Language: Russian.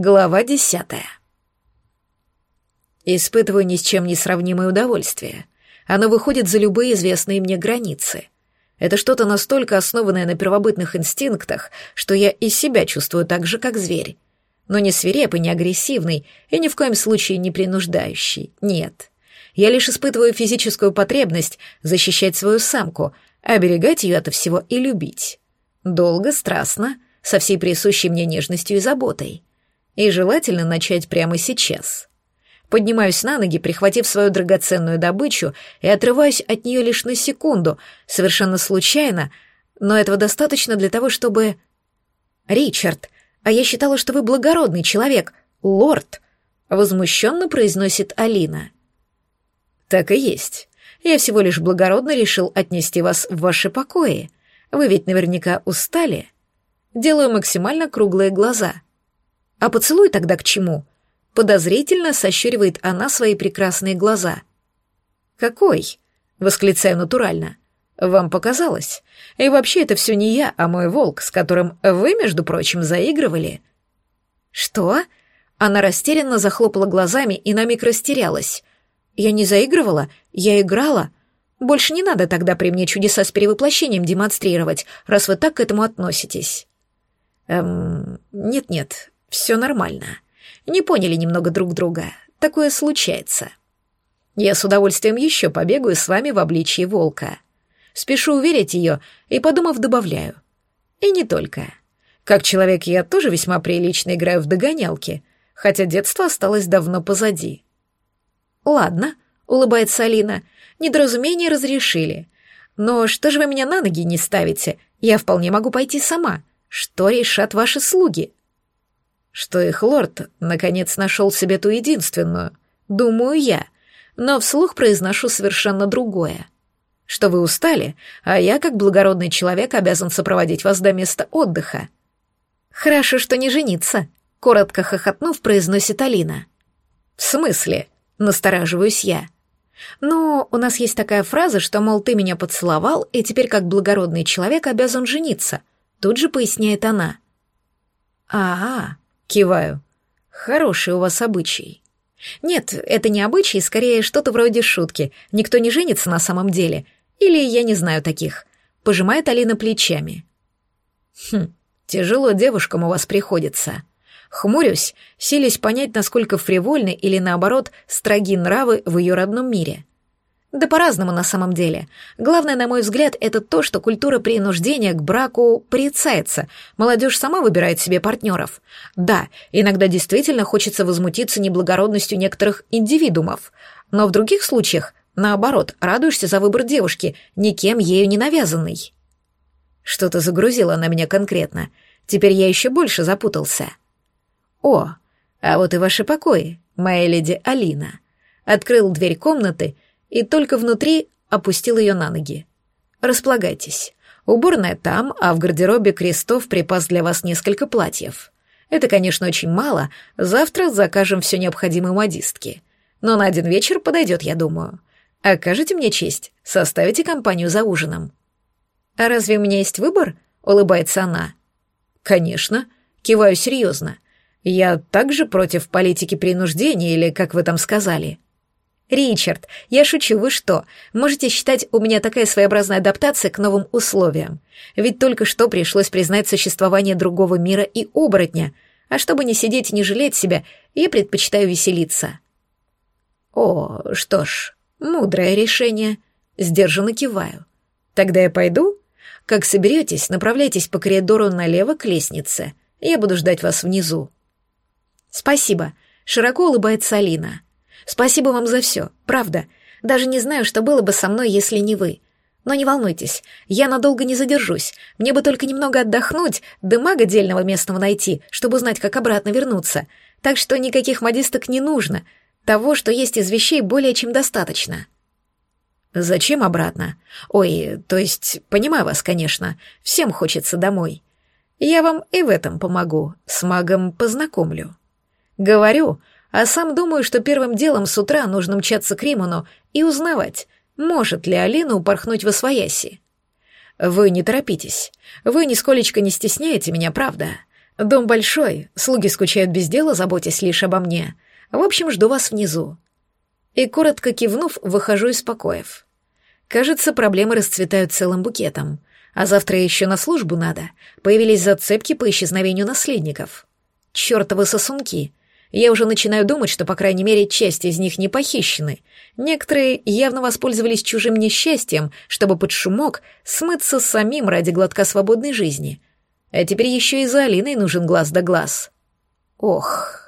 Глава десятая. Испытываю ни с чем не сравнимое удовольствие. Оно выходит за любые известные мне границы. Это что-то настолько основанное на первобытных инстинктах, что я и себя чувствую так же, как зверь. Но не свирепый, не агрессивный и ни в коем случае не принуждающий. Нет. Я лишь испытываю физическую потребность защищать свою самку, оберегать ее от всего и любить. Долго, страстно, со всей присущей мне нежностью и заботой. И желательно начать прямо сейчас. Поднимаюсь на ноги, прихватив свою драгоценную добычу, и отрываюсь от нее лишь на секунду, совершенно случайно, но этого достаточно для того, чтобы... «Ричард, а я считала, что вы благородный человек, лорд», — возмущенно произносит Алина. «Так и есть. Я всего лишь благородно решил отнести вас в ваши покои. Вы ведь наверняка устали». Делаю максимально круглые глаза — а поцелуй тогда к чему? Подозрительно сощуривает она свои прекрасные глаза. Какой? Восклицаю натурально. Вам показалось. И вообще это все не я, а мой волк, с которым вы, между прочим, заигрывали. Что? Она растерянно захлопала глазами и на миг растерялась. Я не заигрывала, я играла. Больше не надо тогда при мне чудеса с перевоплощением демонстрировать, раз вы так к этому относитесь. Эм, нет-нет, все нормально. Не поняли немного друг друга. Такое случается. Я с удовольствием еще побегаю с вами в обличье волка. Спешу уверить ее и, подумав, добавляю. И не только. Как человек я тоже весьма прилично играю в догонялки, хотя детство осталось давно позади. Ладно, улыбается Алина, недоразумение разрешили. Но что же вы меня на ноги не ставите? Я вполне могу пойти сама. Что решат ваши слуги? Что их лорд наконец нашел себе ту единственную, думаю я, но вслух произношу совершенно другое. Что вы устали, а я, как благородный человек, обязан сопроводить вас до места отдыха. Хорошо, что не жениться, коротко хохотнув, произносит Алина. В смысле? Настораживаюсь я. Ну, у нас есть такая фраза, что, мол, ты меня поцеловал, и теперь, как благородный человек, обязан жениться. Тут же поясняет она. А, -а Киваю. Хороший у вас обычай. Нет, это не обычай, скорее что-то вроде шутки. Никто не женится на самом деле. Или я не знаю таких. Пожимает Алина плечами. Хм, тяжело девушкам у вас приходится. Хмурюсь, силясь понять, насколько фривольны или, наоборот, строги нравы в ее родном мире. Да по-разному на самом деле. Главное, на мой взгляд, это то, что культура принуждения к браку порицается. Молодежь сама выбирает себе партнеров. Да, иногда действительно хочется возмутиться неблагородностью некоторых индивидуумов. Но в других случаях, наоборот, радуешься за выбор девушки, никем ею не навязанный. Что-то загрузило на меня конкретно. Теперь я еще больше запутался. О, а вот и ваши покои, моя леди Алина. Открыл дверь комнаты — и только внутри опустил ее на ноги. «Располагайтесь. Уборная там, а в гардеробе Крестов припас для вас несколько платьев. Это, конечно, очень мало, завтра закажем все необходимое модистке. Но на один вечер подойдет, я думаю. Окажите мне честь, составите компанию за ужином». «А разве у меня есть выбор?» — улыбается она. «Конечно», — киваю серьезно. «Я также против политики принуждения, или как вы там сказали». «Ричард, я шучу, вы что? Можете считать, у меня такая своеобразная адаптация к новым условиям. Ведь только что пришлось признать существование другого мира и оборотня, а чтобы не сидеть и не жалеть себя, я предпочитаю веселиться». «О, что ж, мудрое решение», — сдержанно киваю. «Тогда я пойду? Как соберетесь, направляйтесь по коридору налево к лестнице. Я буду ждать вас внизу». «Спасибо», — широко улыбается Алина. Спасибо вам за все, правда. Даже не знаю, что было бы со мной, если не вы. Но не волнуйтесь, я надолго не задержусь. Мне бы только немного отдохнуть, да мага дельного местного найти, чтобы узнать, как обратно вернуться. Так что никаких модисток не нужно. Того, что есть из вещей, более чем достаточно. Зачем обратно? Ой, то есть, понимаю вас, конечно. Всем хочется домой. Я вам и в этом помогу, с магом познакомлю. Говорю, а сам думаю, что первым делом с утра нужно мчаться к Риману и узнавать, может ли Алина упорхнуть во свояси. Вы не торопитесь. Вы нисколечко не стесняете меня, правда? Дом большой, слуги скучают без дела, заботясь лишь обо мне. В общем, жду вас внизу». И, коротко кивнув, выхожу из покоев. Кажется, проблемы расцветают целым букетом. А завтра еще на службу надо. Появились зацепки по исчезновению наследников. Чёртовы сосунки. Я уже начинаю думать, что, по крайней мере, часть из них не похищены. Некоторые явно воспользовались чужим несчастьем, чтобы под шумок смыться самим ради глотка свободной жизни. А теперь еще и за Алиной нужен глаз да глаз. Ох...